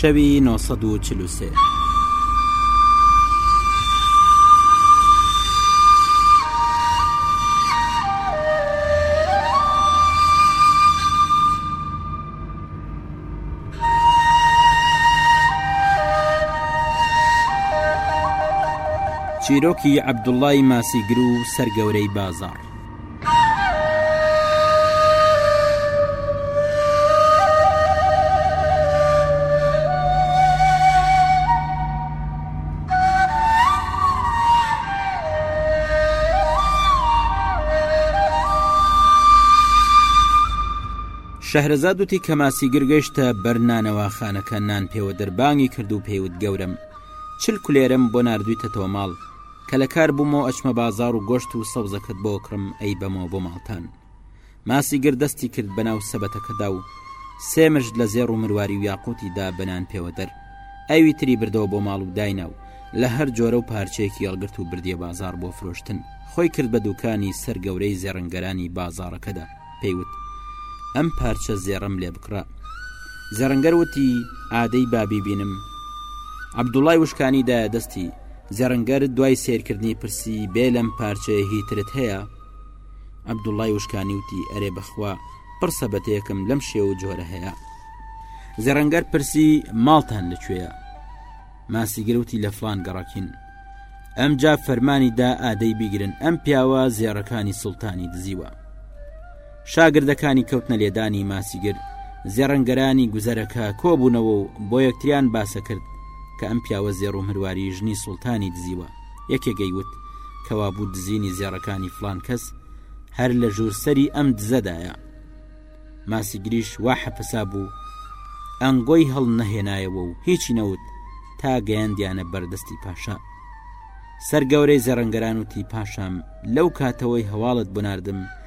شەوی نۆ سەد و چل و سێ. چیرۆکی عەبدوڵای ماسیگر و سەر گەورەی بازاڕ شەهرەزاد وتی کە ماسیگر گەشتە بەر نانەواخانەکە نان پێوە دەربانگی کرد و پێیوت گەورم چل کولێرم بۆ نردویتەتەوە ماڵ کە لە کار بوومەوە ئەچمە بازاڕ و گۆشت و سەوزەکەت بۆ ئەکڕم ئەیبەمەوە بۆ ماڵتان. ماسی گر دەستی کرد بە ناو سەبەتەکەدا و سێ مژ لە زێڕ و مرواری و یاقووتی دا بە نان پێوەدەر. ئەوی تری بردەوە بۆ ماڵ و داینا و لە هەر جۆرە و پارچەیەکی هەڵگرت و بردیە بازاڕ بۆ فرۆشتن. خۆی کرد بە دووکانی سەر گەورەی زێڕنگەرانی بازاڕەکەدا. پێی وت، ئەم پارچە زێڕەم لێ بکڕە. زێڕنگەر وتی، ئادەی با بیبینم. عەبدوڵڵای وشکانی دایە دەستی، زرنگەر دوای سەیرکردنی پرسی بێ لەم پارچەیە هی ترت هەیە؟ عەبدوڵڵای وشکانی وتی ئەرێ بەخوا پڕ سەبەتەیەکم لەم شێو و جۆرە هەیە. زرنگەر پرسی ماڵتان لەکوێیە؟ ماسیگر وتی لە فڵان گەڕەکین. ئەمجا فەرمانی دا ئادەی بیگرن ئەم پیاوە زێڕەکانی سوڵتانی دزیوە. شاگردەکانی کەوتنە لێدانی ماسیگر زێڕنگەرانی گوزەرەکە کۆبوونەوە و بۆ یەکتریان باسە کرد کە ئەم پیاوە زێڕ و مرواری ژنی سوڵتانی دزیوە یەکێگەی وت کەوا بوو دزینی زێڕەکانی فلان کەس هەر لە ژوور سەری ئەم دزەدایە ماسیگریش وا حەپسا بوو ئەنگۆی هەڵ نەهێنایەوە و هیچی نەوت تا گەیاندیانە بەردەستی پاشا سەرگەورەی زەڕەنگەران وتی پاشام لەو کاتەوەی هەواڵت بناردم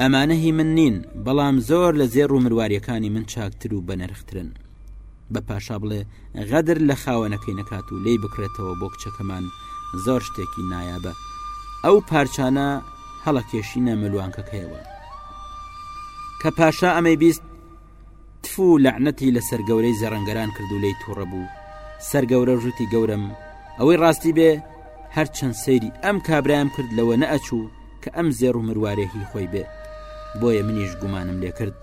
ئەمانە هی من نین بەڵام زۆر لە زێر و مرواریەکانی من چاکتر و بەنرخترن بە پاشا بڵێ غەدر لە خاوەنەکەی نەکات و لی بکرێتەوە بۆ کچەکەمان زۆر شتێکی نایابە ئەو پارچانە هەڵەکێشینە ملوانکەکەیەوە کە پاشا ئەمەی بیست تفو لەعنەتی لەسەر گەورەی زەڕەنگەران کرد و لی تووڕە بوو سەر گەورە ژوتی گەورم ئەوەی ڕاستی بێ هەرچەند سەیری ئەم کابرایم کرد لەوە نەئەچوو کە ئەم زێڕ و مروارێهی خۆی بێ بۆیە منیش گومانم لێ کرد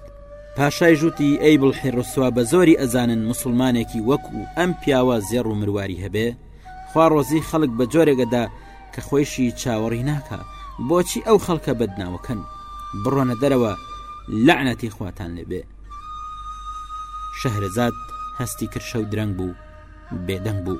پاشای ژووتی ئەی بڵحی ڕسووا بە زۆری ئەزانن مسلمانێکی وەک و ئەم پیاوە زێڕ و مرواری هەبێ خوا ڕۆزی خەڵک بە جۆرێگەدا کە خۆیشی چاوەڕی ناکە بۆچی ئەو خەڵکە بەدناوەکەن بڕۆنە دەرەوە لەعنەتی خواتان لێبێ شەهرزاد هەستی کرشە و درەنگ بوو بێدەنگ بوو.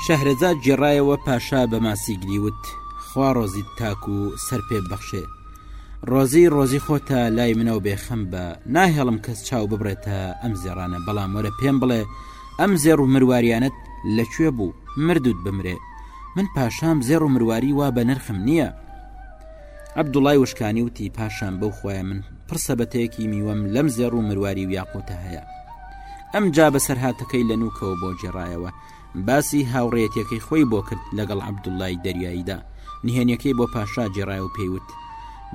شەهرەزاد گێڕایەوە پاشا بە ماسی گریوت خوا ڕۆزیت تاک و سەر پێ بەخشێ ڕۆزی ڕۆزی خۆتە لای منەوە بێخەم بە ناهێڵم کەس چاو ببڕێتە ئەم زێڕانە بەڵام وەرە پێم بڵێ ئەم زێڕ و مرواریانت لەکوێ بوو مردوت بمرێ من پاشام زێڕ و مرواری وا بە نرخم نییە عبدوڵای وشکانی وتی پاشان بەو خۆیان من پرسە بەتەیەکی میوەم لەم زێڕ و مرواری و یاقوتە هەیە ئەم جا بە سەرهاتەکەی لە نوکەوە بۆ جێڕایەوە باسی هاوڕێیەتیەکەی خۆی بۆ کرد لەگەڵ عەبدوڵای دەریاییدا نهێنیەکەی بۆ پاشا جێڕای و پێیوت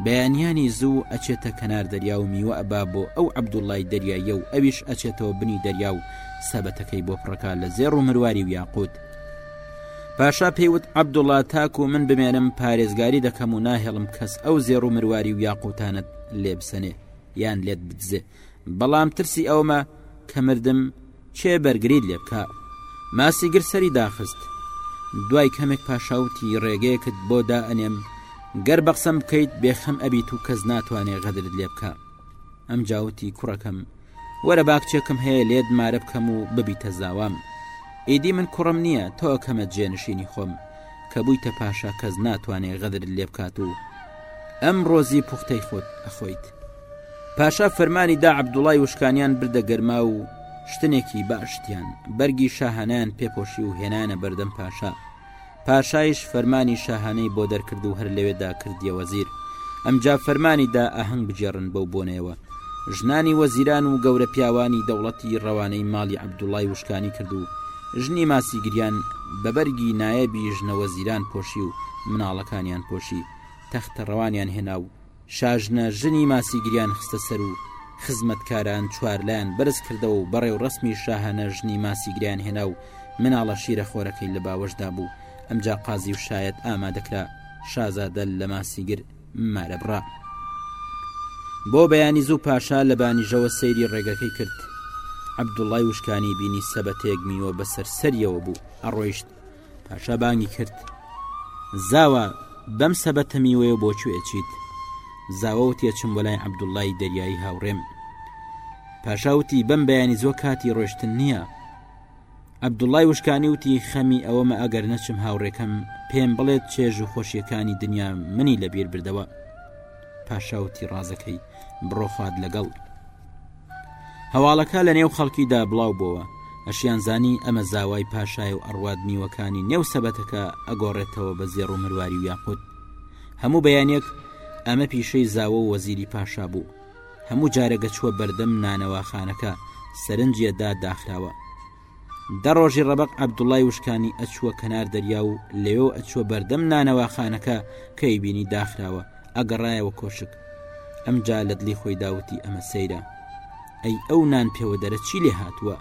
بەیانیانی زوو ئەچێتە کەنار دەریا و میوە ئەبا بۆ ئەو عەبدوڵای دەریاییە و ئەویش ئەچێتەوە بنی دەریا و سەبەتەکەی بۆ پڕەکە لە زێڕ و مرواری و یاقوت پاشا پێیوت عەبدوڵا تاکو و من بمێنم پارێزگاری دەکەم و ناهێڵم کەس ئەو زێڕ و مرواری و یاقوتانت لێبسەنێ یان لێت بدزێ بەڵام ترسی ئەوەمە کە مردم کێ بەرگریت لێ بکا ماسی گر سەری داخست دوای کەمێک پاشاوتی ڕێگەیەکت بۆ دا ئەنێم گەر بەقسەم بکەیت بێخەم ئەبیت و کەس ناتوانێ غەدرت لێ بکە ئەم جاوتی کوڕەکەم وەرە باکچێکم هەیە لێت مارە بکەم و ببیتە زاوام ئیدی من کوڕم نییە تۆ کەمە جێنشینی خۆم کە بوویتە پاشا کەس ناتوانێ غەدر لێ بکات و ئەم ڕۆزی پوختەی خۆت ئەخۆیت پاشا فەرمانی دا عەبدوڵای وشکانیان بردە گەرما و شتنێکی باشتیان بەرگی شاهانیان پێپۆشی و هێنانە بەردەم پاشا پاشایش فەرمانی شاهانەی بۆ دەرکرد و هەر لەوێدا کردیە وەزیر ئەمجا فەرمانی دا ئاهەنگ بجێڕن بەو بۆنەوە ژنانی وەزیران و گەورە پیاوانی دەوڵەتی ڕەوانەی ماڵی عەبدوڵای وشکانی کرد و ژنی ماسیگریان بەبەرگی نایەبی ژنە وەزیران پۆشی و مناڵەکانیان پۆشی تەختە ڕەوانیان هێنا و شاژنە ژنی ماسیگریان خستە سەر و خزمەتکاران چوارلایان بەرز کردەوە و بە ڕێوڕەسمی شاهانە ژنی ماسیگریان هێنا و مناڵە شیرەخۆرەکەی لە باوەشدا بوو، ئەمجا قازی و شایەت ئامادە کرا، شازادە لە ماسیگر مارە بڕا. بۆ بەیانی زوو پاشا لە بانیژەوە سەیری ڕێگەکەی کرد، عەبدوڵڵای وشکانی بینی سەبەتەیەک میوە بەسەر سەریەوە بوو، ئەڕۆیشت، پاشا بانگی کرد زاوە بەم سەبەتە میوەیە بۆ کوێ چیت زاوەوتێ چم بۆ لای عەبدوڵای دەریایی هاوڕێم پاشاوتی بەم بەیانی زۆ کاتی ڕۆشتن نییە عبدوڵای وشکانی وتی خەمی ئەوەمە ئەگەر نەچم هاوڕێکەم پێم بڵێت چێژ و خۆشیەکانی دنیا منی لەبیر بردەوە پاشاوتی ڕازەکەی بڕۆخوات لەگەڵ هەواڵەکە لە نێو خەڵکیدا بڵاو بۆوە ئەشیان زانی ئەمە زاوای پاشای و ئەڕواد نیوەکانی نێو سەبەتەکە ئەگۆڕێتەوە بە زێڕ و مرواری و یاقوت هەموو بەیانێک ئەمە پیشەی زاوە و وەزیری پاشا بوو هەموو جارەگە چووە بەردەم نانەواخانەکە سەرنجیەدا داخراوە دە ڕۆژی ڕەبەق عەبدوڵای وشکانی ئەچووە کەنار دەریا و لەوێ ئەچووە بەردەم نانەواخانەکە کەی بینی داخراوە ئەگەڕایەوە کۆشک ئەمجا لە دلی خۆی داوتی ئەمە سەیرە ئەی ئەو نان پێوە دەرە چی لێ هاتووە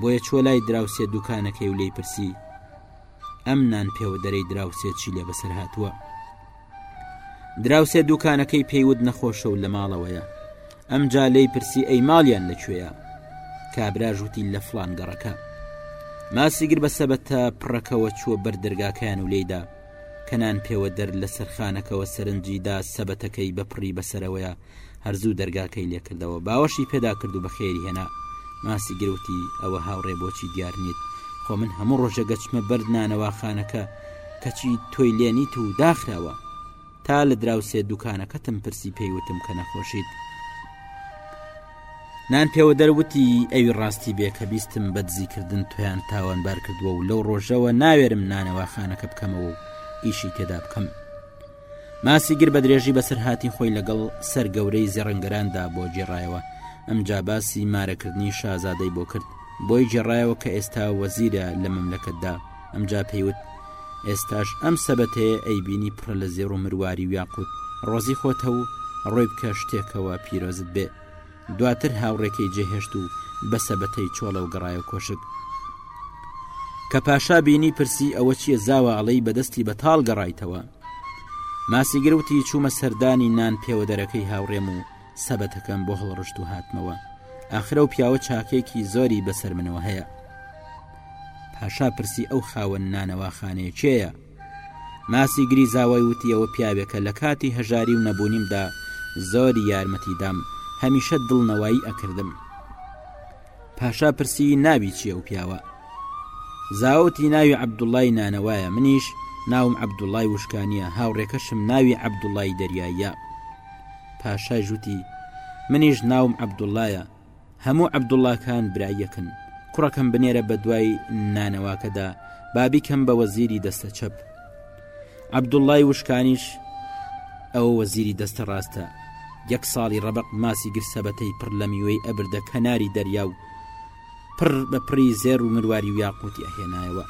بۆیە چۆ لای دراوسێ دوکانەکەی و لی پرسی ئەم نان پێوە دەرەی دراوسێ چی لێ بەسەر هاتووە دراوسێ دوکانەکەی پێیوت نەخۆشە و لە ماڵەوەیە ئەمجا لی پرسی ئەی ماڵیان لەکوێیە کابراژوتی لە فلان گەڕەکە ماسیگر بە سەبەتە پڕەکەوە چووە بەر دەرگاکەیان و لێدا کەنان پێوە دەر لە سەرخانەکەەوە سەرنجیدا سەبەتەکەی بەپڕی بەسەرەوەیە هەرزوو دەرگاکەی لێکردەوە باوەشی پێدا کرد و بە خێری هێنا ماسی گروتی ئەوە هاوڕێ بۆچی دیار نیت خۆ من هەموو ڕۆژە گەچمە بەرد نانەواخانەکە کەچی تۆی لێنیت و داخراوە تا لە دراوسێ دوکانەکەتم پرسی پێیوتم کە نەخۆشیت نان پێوە دەروتی ئەوی ڕاستی بێ کە بیستم بەدزیکردن تویان تاوانبار کردووە و لەو ڕۆژەوە ناوێرم نانەواخانەکە بکەمەوە و ئیشی تێدا بکەم ماسی گر بە درێژی بەسەرهاتی خۆی لەگەڵ سەر گەورەی زێڕنگەراندا بۆ جێڕایەوە ئەم جاباسی مارەکردنی شازادەی بۆ کرد بۆی جێڕایەوە کە ئێستا وەزیرە لە مەملەکەتدا ئەمجا پێیوت ئێستاش ئەم سەبەتەیە ئەیبینی پڕە لە زێڕ و مرواری و یاقوت ڕۆزی خۆتە و ڕۆی بکە شتێکەوە پیرۆزت بێ دواتر هاوڕێکەی جێهێشت و بە سەبەتەی چۆڵە و گەڕایە کۆشک کە پاشا بینی پرسی ئەوە چیە زاوە ئەڵەی بەدەستی بەتاڵ گەڕایتەوە ماسی گرروتی چوومە سەردانی نان پێوەدەرەکەی هاوڕێم و سەبەتەکەم بۆ هەڵڕشت و هاتمەوە ئاخرە و پیاوە چاکێکی زۆری بەسەر منەوە هەیە پاشا پرسی ئەو خاوەن نانەوە خانەیە کێیە ماسی گری زاوای وتی ئەوە پیاوێکە لە کاتی هەژاری و نەبوونیمدا زۆری یارمەتی دام هەمیشە دڵ نەوایی ئەکردم پاشا پرسی ناوی چیە و پیاوە زاوتی ناوی عەبدوڵای نانەوایە منیش ناوم عەبدوڵای وشکانیە هاوڕێکەشم ناوی عەبدوڵای دەریایە پاشای ژووتی منیش ناوم عەبدوڵایە هەموو عەبدوڵاکان برای یەکن کوڕەکەم بنێرە بە دوای نانەواکەدا بابیکەم بە وەزیری دەستە چەپ عەبدوڵای وشکانیش ئەوە وەزیری دەستە ڕاستە یەک ساڵی ڕەبق ماسی گرسەبەتەی پڕ لە میوەی ئەبردە کەناری دەریا و پڕ بە پڕی زێر و مرواری و یاقوتی ئەهێنایەوە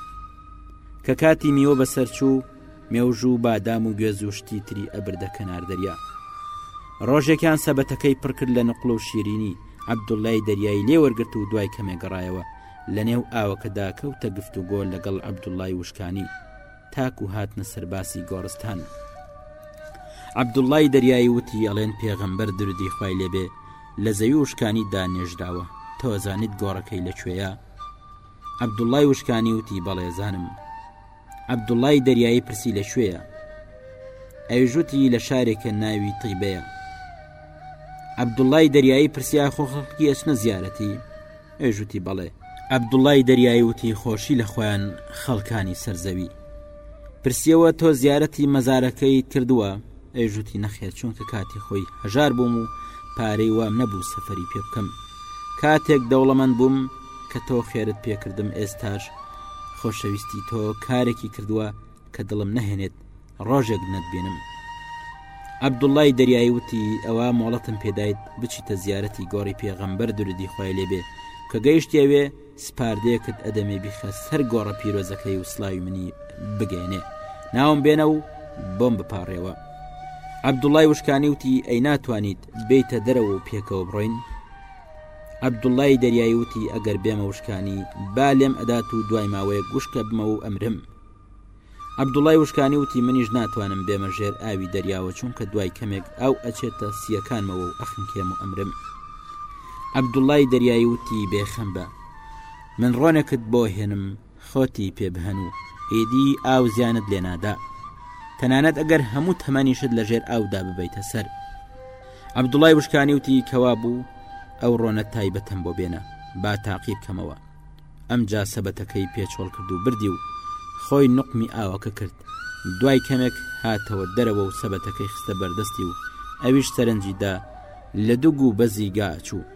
کە کاتی میوە بەسەرچوو مێوژو و بادام و گوێز و شتی تری ئەبردە کەنار دەریا ڕۆژێکیان سەبەتەکەی پڕکرد لە نقڵ و شیرینی عەبدوڵای دەریایی لێ وەرگرت و دوای کەمێ گەڕایەوە لە نێو ئاوەکەدا کەوتە گفت و گۆل لەگەڵ عەبدوڵای وشکانی تاکو هاتنە سەرباسی گۆڕستان عەبدوڵای دەریایی وتی ئەڵێن پێغەمبەر دردی خی لێبێ لە زەوی وشکانی دانێژراوە تۆزانیت گۆڕەکەی لەکوێیە عەبدوڵای وشکانی وتی بەڵێزانم عەبدوڵای دەریایی پرسی لە کوێیە ئەوژوتی لە شارێکە ناوی تیبەیە عەبدوڵای دەریایی پرسیا خۆ خەڵکی ئەچنە زیارەتی ئێژوتی بەڵێ عەبدوڵای دەریایی وتی خۆشی لە خۆیان خەڵکانی سەرزەوی پرسیەوە تۆ زیارەتی مەزارەکەی کردووە ئەیژوتی نەخێر چونکە کاتی خۆی هەژار بووم و پارەی وام نەبوو سەفەری پێ بکەم کاتێک دەوڵەمەند بووم کە تۆ خێرت پێکردم ئێستاش خۆشەویستی تۆ کارێکی کردووە کە دڵم نەهێنێت ڕۆژێک نەتبێنم عبدوڵای دەریایی وتی ئەوە مۆڵەتم پێدایت بچیتە زیارەتی گۆڕی پێغەمبەر دردی خۆی لێبێ کە گەیشتێوێ سپاردەیەکت ئەدەمێ بیخە سەر گۆڕە پیرۆزەکەی و سلاوی منی بگەێنێ ناوم بێنە و بۆم بپارڕێەوە عبدوڵای وشکانی وتی ئەی ناتوانیت بیتە دەرەوە و پێکەوە بڕۆین عبدوڵای دەریایی وتی ئەگەر بێمە وشکانی با لێم ئەدات و دوای ماوەیە گوشکە بمە و ئەمرم عەبدوڵای وشکانی وتی منیش ناتوانم بێمە ژێر ئاوی دەریاوە چونکە دوای کەمێک ئەو ئەچێتە سیەکانمەوە و ئەخنکێم و ئەمرم عەبدوڵای دەریایی وتی بێخەم بە من ڕۆنێکت بۆ هێنم خۆتی پێ بهەن و ئیدی ئاو زیانت لێنادا تەنانەت ئەگەر هەموو تەمەنیشت لە ژێر ئاودا ببیتە سەر عەبدوڵای وشکانی وتی کەوا بوو ئەو ڕۆنە تایبەتم بۆ بێنە با تاقیب کەمەوە ئەمجا سەبەتەکەی پێچۆڵ کرد و بردی و خۆی نقمی ئاوەکە کرد دوای کەمێک هاتەوە دەرەوە و سەبەتەکەی خستە بەردەستی و ئەویش سەرنجیدا لە دوو گو بەزی گاچوو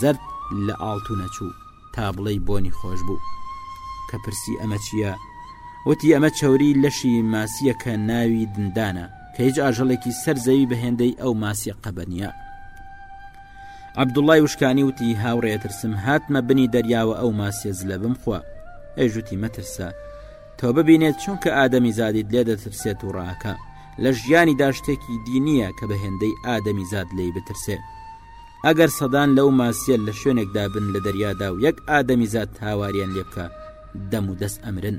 زرد لە ئاڵتو نەچوو تا بڵێی بۆنی خۆش بوو کە پرسی ئەمە چییە؟ وتی ئەمە چەوری لەشی ماسیە کە ناوی دندانە کە هیچ ئاژەڵێکی سەر زەوی بە هێندەی ئەو ماسیە قەبەنە عەبدوڵای وشکانی وتی هاوڕێترسم هاتمە بنی دەریاوە ئەو ماسیە زلە بم خوا ئێژوتی مەترسە تۆ ببینێت چونکە ئادەمی زادیت لێ دەترسێت و ڕاکە لە ژیانی دا شتێکی دینیە کە بە هێندەی ئادەمی زاد لی بترسێ ئەگەر سەدان لەو ماسیە لە شوێنێکدا بن لە دەریادا و یەک ئادەمی زاد هاواریان لێ بکە دەم و دەست ئەمرن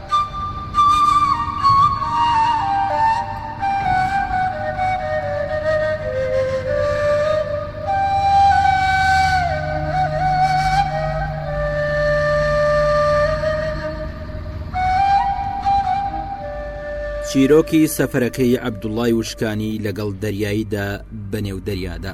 چیرۆکی سەفەرەکەی عەبدوڵای وشکانی لەگەڵ دەریاییدا بەنێو دەریادا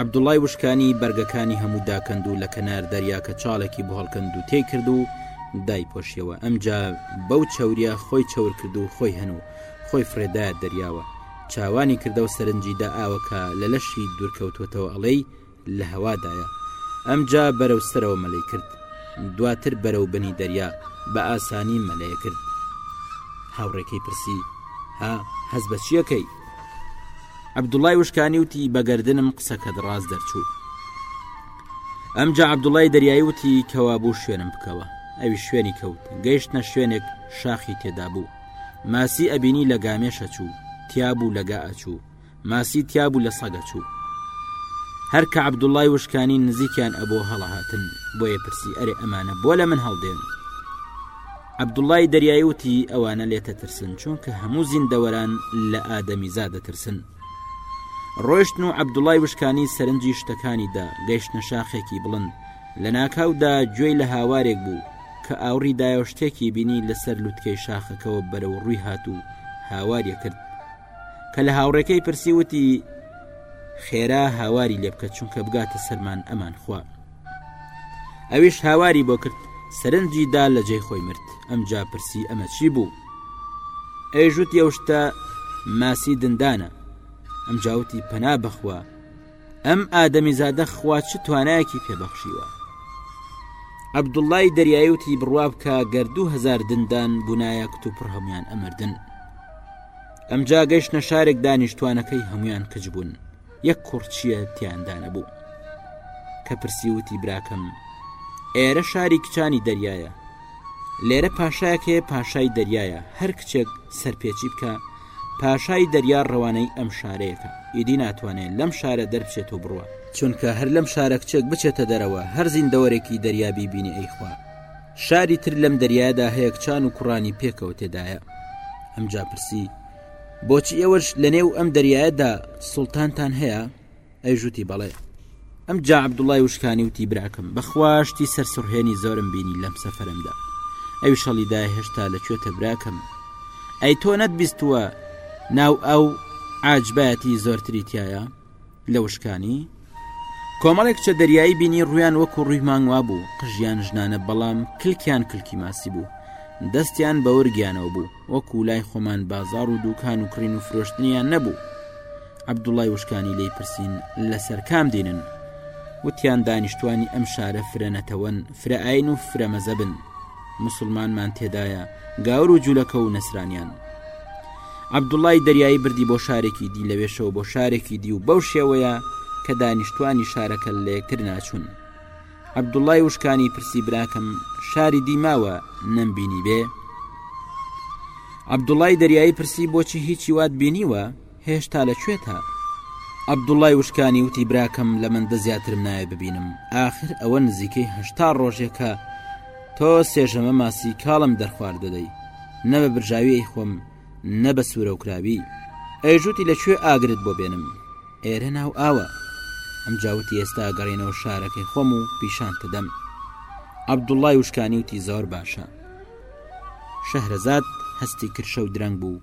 عەبدوڵای وشکانی بەرگەکانی هەموو داکەند و لە کەنار دەریاکە چاڵێکی بۆ هەڵکەند و تێی کرد و دایپۆشیەوە ئەمجا بەو چەوریا خۆی چەور کرد و خۆی هەن و خۆی فرێدا دەریاوە چاوانی کردەوە سەرنجی دا ئاوەکە لە لەشی دوورکەوتوتەوە ئەڵێی لە هەوادایە ئەمجا بەرەو سەرەوە مەلەی کرد دواتر بەرەو بنی دەریا بە ئاسانی مەلەیە کرد هاوڕێکەی پرسی ها هەز بەچیەکەی عبدوڵای وشکانی وتی بە گردنم قسەکەت ڕاست دەرچوو ئەمجا عبدوڵای دەریایی وتی کەوا بوو شوێنم بکەوە ئەوی شوێنی کەوت گەیشتە شوێنێک شاخی تێدا بوو ماسی ئەبینی لە گامێشە چوو تیابوو لەگا ئەچوو ماسی تیابوو لە سەگە چوو هەر کە عبدوڵای وشکانی نزیکیان ئەبۆ هەڵەهاتن بۆیە پرسی ئەرێ ئەمانە بۆ لە من هەڵدێن عەبدوڵڵای دەریایی وتی ئەوانە لێ تەترسن چونکە هەموو زیندەوەران لە ئادەمیزا دەترسن ڕۆشتن و عەبدوڵای وشکانی سەرنجی شتەکانیدا گەیشتە شاخێکی بڵند لە ناکاودا گوێی لە هاوارێک بوو کە ئاوڕیدایە و شتێکی بینی لەسەر لوتکەی شاخەکەەوە بەرە و ڕووی هات و هاوارە کرد کە لە هاوڕێکەی پرسی وتی خێرا هاواری لێ بکە چونکە بگاتە سەرمان ئەمان خوا ئەویش هاواری بۆ کرد سەرنجی دا لە جێی خۆی مرد ئەم جا پرسی ئەمە چی بوو ئەیژوت یەوشتە ماسی دندانە ئەم جاوتی پەنا بخوا ئەم ئادەمی زادە خوا چ توانایەکی پێبەخشیوە عبدوڵای دەریایوتی بڕوا بکە گەر دو هزار دندان بوونایە کت و پڕ هەمویان ئەمردن ئەمجا گەشتە شارێک دانیشتوانەکەی هەمویان کچ بوون یەک کوڕچیە تیاندا نەبوو کە پرسی وتی براکەم ئێرە شاری کچانی دەریایە لێرە پاشایەک هەیە پاشای دەریایە هەر کچێک سەرپێچی بکە پاشای دەریا ڕەوانەی ئەم شارەیەەکە ئیدی ناتوانێت لەم شارە دەربچێت و بڕوە چونکە هەر لەم شارە کچێک بچێتە دەرەوە هەر زیندەوەرێکی دەریابی بینی ئەیخوا شاری تر لەم دەریادا هەیە کچان و کوڕانی پێکەوە تێدایە ئەمجا پرسی بۆچی ئێوەش لە نێو ئەم دەریایەدا سوڵتانتان هەیە ئەیژوتی بەڵێ ئەم جا عبدوڵای وشکانی وتی براکەم بەخواشتی سەر سڕهێنی زۆرم بینی لەم سەفرمدا ئەوی شەڵیدا هێشتا لە کوێتە براکەم ئەی تۆ نەتبیستووە ناو ئەو عاجبایەتی زۆرتری تایە لە وشکانی کۆمەڵێک چە دەریایی بینی ڕویان وەکو ڕووی مانگوا بوو قژیان ژنانە بەڵام کلکیان کلکی ماسی بوو دەستیان بەورگیانەوە بوو وەکو لای خۆمان بازار و دوکان و کڕین و فرۆشتنیان نەبوو عبدوڵای وشکانی لی پرسین لەسەر کام دینن وتیان دانیشتوانی ئەم شارە فرە نەتەوەن فرە ئاین و فرە مەزەبن مسلمانمان تێدایە گاور و جوولەکە و نەسرانیان عەبدوڵای دەریایی بردی بۆ شارێکی دی لەوێشەوە بۆ شارێکی دی و بەو شێوەیە کە دانیشتوانی شارەکە لەیەکتر ناچوون عەبدوڵای وشکانی پرسی براکەم شاری دیماوە نەمبینی بێ عەبدوڵای دەریایی پرسی بۆچی هیچی وات بینیوە هێشتا لە کوێتە عەبدوڵای وشکانی وتی براکەم لە من دە زیاترم نایە ببینم آخر ئەوە نزیکەی هەشتا ڕۆژێکە تۆ سێژەمە ماسی کاڵم دەرخوارد دەدەی نە بە برژاوی ئەی خۆم نە بە سوورەوکراوی ئەیژوتی لە کوێ ئاگرت بۆ بێنم ئێرە ناو ئاوە ئەم جاوتی ئێستا گەڕێنەوە شارەکەی خۆم و پیشان تدەم عبدوڵای وشکانی وتی زۆر باشە شەهرەزاد هەستی کرشە و درەنگ بوو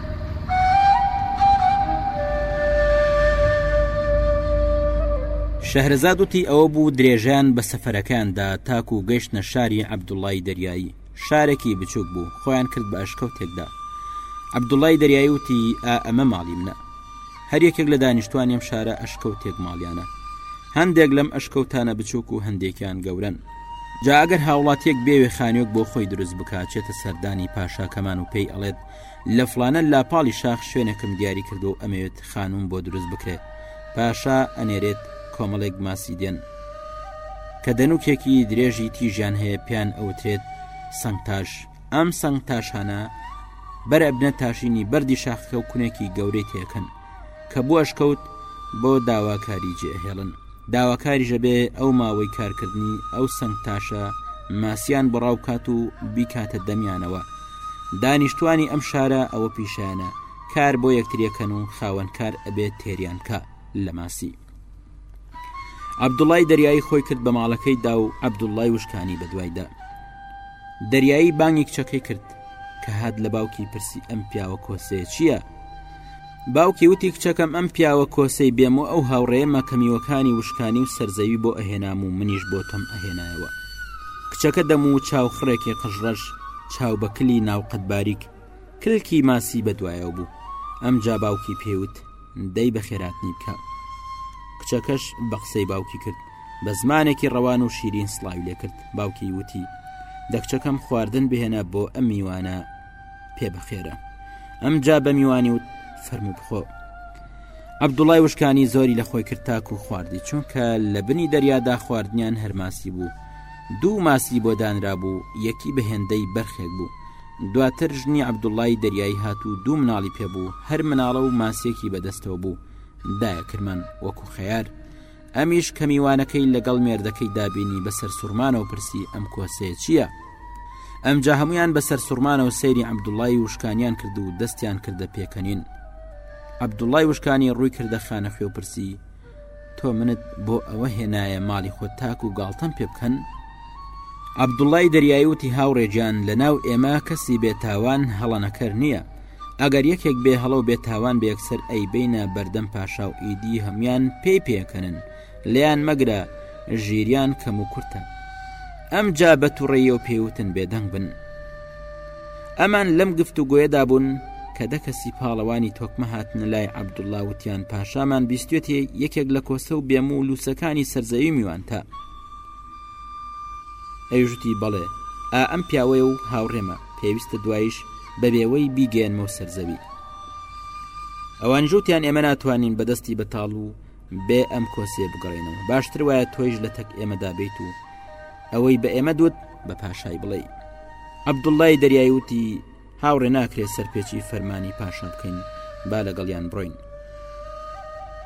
شەهرەزاد وتی ئەوە بوو درێژان بە سەفەرەکاندا تاکو و گەشتە شاری عەبدوڵای دەریایی شارێکی بچووک بوو خۆیان کرد بە ئەشکەوتێکدا عەبدوڵای دەریایی وتی ئا ئەمە ماڵی منە هەر یەکێک لە دانیشتوانیم شارە ئەشکەوتێک ماڵیانە هەندێک لەم ئەشکەوتانە بچووک و هەندێکیان گەورن جاگەر هاوڵاتیەک بێوێ خانیۆک بۆ خۆی دروست بکچێتە سەردانی پاشاکەمان و پێی ئەڵێت لە فلانە لاپاڵی شاخ شوێنێکم دیاری کردو و ئەمەوێت خانوم بۆ دروست بکرێت پاشا ئەنێرێت کۆمەڵێک ماسی دێن کە دەنوکێکی درێژی تیژیان هەیە پیان ئەوترێت سەنگتاش ئەم سەنگ تاشانە بەرەبنە تاشینی بەردی شاخەکە و کونێکی گەورەی تێکەن کە بۆ ئەشکەوت بۆ داواکاری جێهێڵن داواکاریژە بێ ئەو ماوەی کارکردنی ئەو سنگ تاشە ماسیان بڕاو کات و بیکاتە دەمیانەوە دانیشتوانی ئەم شارە ئەوە پیشانە کار بۆ یەکتریەکەن و خاوەنکار ئەبێت تێریان بکە لە ماسی عەبدوڵای دەریایی خۆی کرد بە ماڵەکەی دا و عەبدوڵای وشکانی بە دوایدا دەریایی بانگی کچەکەی کرد کە هات لە باوکی پرسی ئەم پیاوە کۆسێ چییە؟ باوکی وتی کچەکەم ئەم پیاوە کۆسەی بێم و ئەو هاوڕێمە کەمیوەکانی وشکانی و سەرزەوی بۆ ئەهێنام و منیش بۆ تۆم ئەهێنایەوە کچەکە دەم و چاوخڕێکی قژڕەش چاو بەکلی ناوقەت باریک کلکی ماسی بە دوایەوە بوو ئەم جا باوکی پێوت دەی بە خێراتنی بکە کچەکەش بە قسەی باوکی کرد بە زمانێکی ڕەوان و شیرین سلاوی لێ کرد باوکی وتی دەکچەکەم خواردن بهێنە بۆ ئەم میوانە پێ بەخێرە ئەم جا بە میوانی وت فەرمو بخۆ عبدوڵای وشکانی زۆری لە خۆی کرد تاکو خواردی چونکە لە بنی دەریادا خواردنیان هەرماسی بوو دوو ماسی بۆ دانرا بوو یەکی بەهێندەی بەرخێک بوو دواتر ژنی عەبدوڵڵای دەریایی هات و دوو مناڵی پێبوو هەر مناڵە و ماسیەکی بەدەستەوە بوو دایە کرمان وەکو خەیار ئەمیش کەمیوانەکەی لەگەڵ مێردەکەی دابینی بەسەر سوورمانەوە پرسی ئەم کۆسەیە چییە؟ ئەمجا هەمویان بەسەر سوورمانەوە سەیری عەبدوڵای وشکانیان کرد و دەستیان کردە پێکەنین عەبدوڵای وشکانی ڕووی کردە خانەخوێ و پرسی تۆ منت بۆ ئەوە هێنایە ماڵی خۆت تاکو گاڵتەم پێ بکەن عبدوڵای دەریایی وتی هاوڕێجان لە ناو ئێمە کەسی بێتاوان هەڵەنەکەر نییە ئەگەر یەکێک بێ هەڵە و بێتاوان بێکسەر ئەی بینە بەردەم پاشا و ئیدی هەموان پێی پێکەنن لیان مەگرە ژیریان کەم و کورتە ئەم جا بە توڕێی و پێوتن بێدەنگ بن ئەمان لەم گفت و گوێدا بوون کە دە کەسی پاڵەوانی تۆکمە هاتنە لای عبدوڵلا وتیان پاشامان بیستێتی یەکێک لە کۆسە و بێم و لووسەکانی سەرزەوی میوان تا ئەیژوتی بەڵێ ئا ئەم پیاوەیە و هاوڕێمە پێویستە دوایش بەبێوەی بیگەێنمەوە سەرزەوی ئەوان ژوتیان ئێمە ناتوانین بەدەستی بەتاڵ و بێ ئەم کۆسێ بگەڕێنەوە باشتر وایە تۆیش لە تەک ئێمەدا بیت و ئەوەی بە ئێمە دوت بە پاشای بڵێ عبدوڵای دەریایی وتی هاوڕێ ناکرێت سەرپێچی فەرمانی پاشا بکەین با لەگەڵیان بڕۆین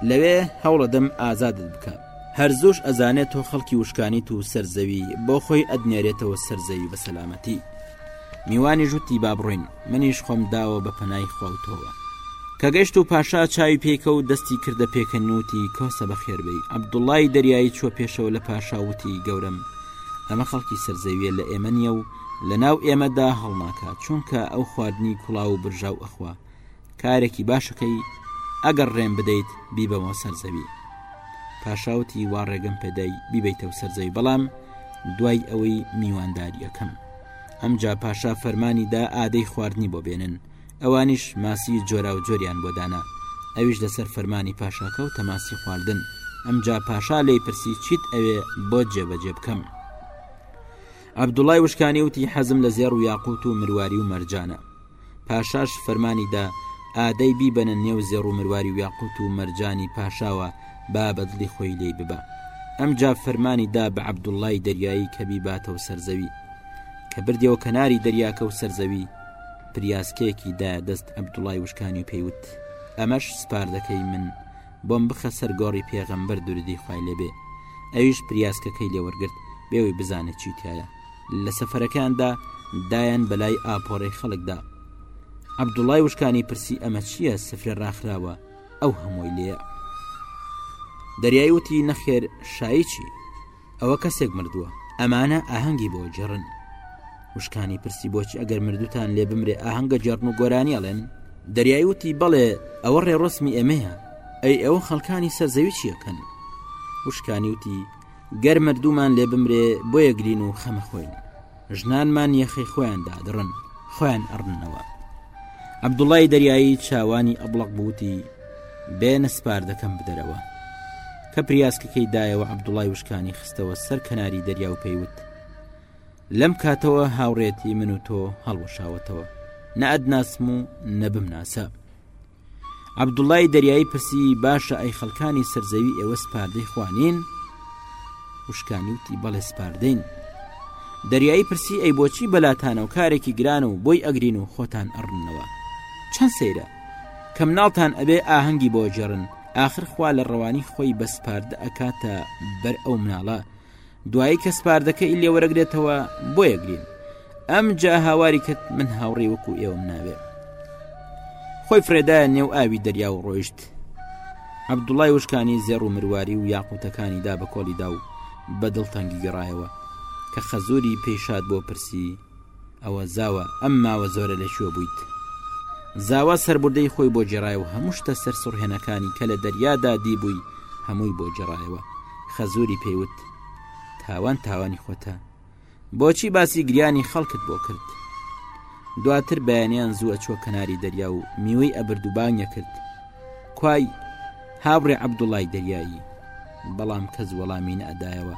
لەوێ هەوڵەدەم ئازادت بکە هەر زۆش ئەزانێت تۆ خەڵکی وشکانی تو سەرزەوی بۆ خۆی ئەدنێرێتەوە سەرزەوی بە سەلامەتی میوانی ژوتی با بڕۆین منیش خۆم داوە بە پەنای خواوتەوە کە گەشت و پاشا چاوی پێکە و دەستی کردە پێکە نوتی کۆسە بە خێربەی عبدوڵای دەریایی چوە پێشەوە لە پاشاوتی گەورم ئەمە خەڵکی سەرزەویە لە ئێمە نیە و لە ناو ئێمەدا هەڵناکات چونکە ئەو خواردنی کوڵاو و برژاو ئەخوا کارێکی باشەکەی ئەگەر ڕێم بدەیت بیبەمەوە سەرزەوی پاشاوتی وا ڕێگەم پێدای بیبیتەوە سەرزەوی بەڵام دوای ئەوەی میوانداریەکەم ئەمجا پاشا فەرمانی دا ئادەی خواردنی بۆ بێنن ئەوانیش ماسی جۆرا و جۆریان بۆ دانا ئەویش لەسەر فەرمانی پاشاکە و تەماسی خواردن ئەمجا پاشا لی پرسی چیت ئەوێ بۆ جێبەجێ بکەم عبدوڵای وشکانی وتی حەزم لە زێڕ و یاقوت و مرواری و مەرجانە پاشاش فەرمانی دا ئادەی بیبەنە نێو زێڕ و مرواری و یاقوت و مەرجانی پاشاوە با بە دڵی خۆی لێی ببا ئەمجا فەرمانی دا بە عەبدوڵای دەریایی کە بیباتەوە سەرزەوی کە بردەوە کەناری دەریاکە و سەرزەوی پریاسکێکی دا دەست عەبدوڵای وشکانی پێیوت ئەمەش سپاردەکەی من بۆم بخە سەر گۆڕی پێغەمبەر دوردی خوای لێبێ ئەویش پریاسکەکەی لێوەرگرت بێوەی بزانێت چی تایە لە سەفەرەکاندا دایان بەلای ئاپۆڕی خەڵکدا عبدوڵای وشکانی پرسی ئەمە چییە سفرە ڕاخراوە ئەو هەمۆی لێە دەریای وتی نەخێر شایچی ئەوە کەسێک مردووە ئەمانە ئاهەنگی بۆ جڕن وشکانی پرسی بۆچی ئەگەر مردوتان لێ بمرێ ئاهەنگە جێڕن و گۆرانی ئەڵێن دەریای وتی بەڵێ ئەوە ڕێڕسمی ئەمەیە ئەی ئەوە خەڵکانی سەرزەوی چیەکەن وشکانی وتی گەر مردوومان لێ بمرێ بۆ یەگرین و خەمە خۆین ژنانمان یەخی خۆیان دادڕن خۆیان ئەڕنەوە عبدوڵای دەریایی چاوانی ئەبڵق بوتی بێ نەسپار دەکەم بدەرەوە کە پریاسکەکەی دایەوە عبدوڵای وشکانی خستەوە سەر کەناری دەریا و پێیوت لەم کاتەوە هاوڕێتی من و تۆ هەڵوەشاوەتەوە نەئەدناسم و نەبم ناسە عەبدوڵای دەریایی پرسی باشە ئەی خەڵکانی سەرزەوی ئێوە سپاردەی خوانین وشکانی وتی بەڵێ سپاردەین دەریایی پرسی ئەی بۆچی بەلاتانە و کارێکی گران و بۆی ئەگرین و خۆتان ئەڕنەوە چەند سەیرە کەم ناڵتان ئەبێ ئاهەنگی بۆ جێڕن آخر خوا لە ڕەوانی خۆی بەسپاردە ئەکاتە بەر ئەو مناڵە دوایی کە سپاردەکە ئی لێوەرەگرێتەوە بۆ یەگرین ئەم جا هاواری کرد من هاوڕێ وەکو ئێوەم ناوێ خۆی فرێدایە نێو ئاوی دەریا و ڕۆیشت عبدوڵای وشکانی زێڕ و مرواری و یاقوتەکانی دا بە کۆڵیدا و بە دڵتەنگی گەڕایەوە کە خەزوری پێشاد بۆ پرسی ئەوە زاوە ئەم ماوە زۆرە لە کوێ بوویت زاوا سربردەی خۆی بۆ جێڕای و هەموو شتە سەر سڕهێنەکانی کە لە دەریادا دیبووی هەمووی بۆ جێڕایەوە خەزوری پێیوت تاوان تاوانی خۆتە بۆچی باسی گریانی خەڵکت بۆ کرد دواتر بەیانیان زووە چۆ کەناری دەریا و میوەی ئەبرد و بانگە کرد کوای هاوڕێ عەبدوڵای دەریایی بەڵام کەس وەڵامی نەدایەوە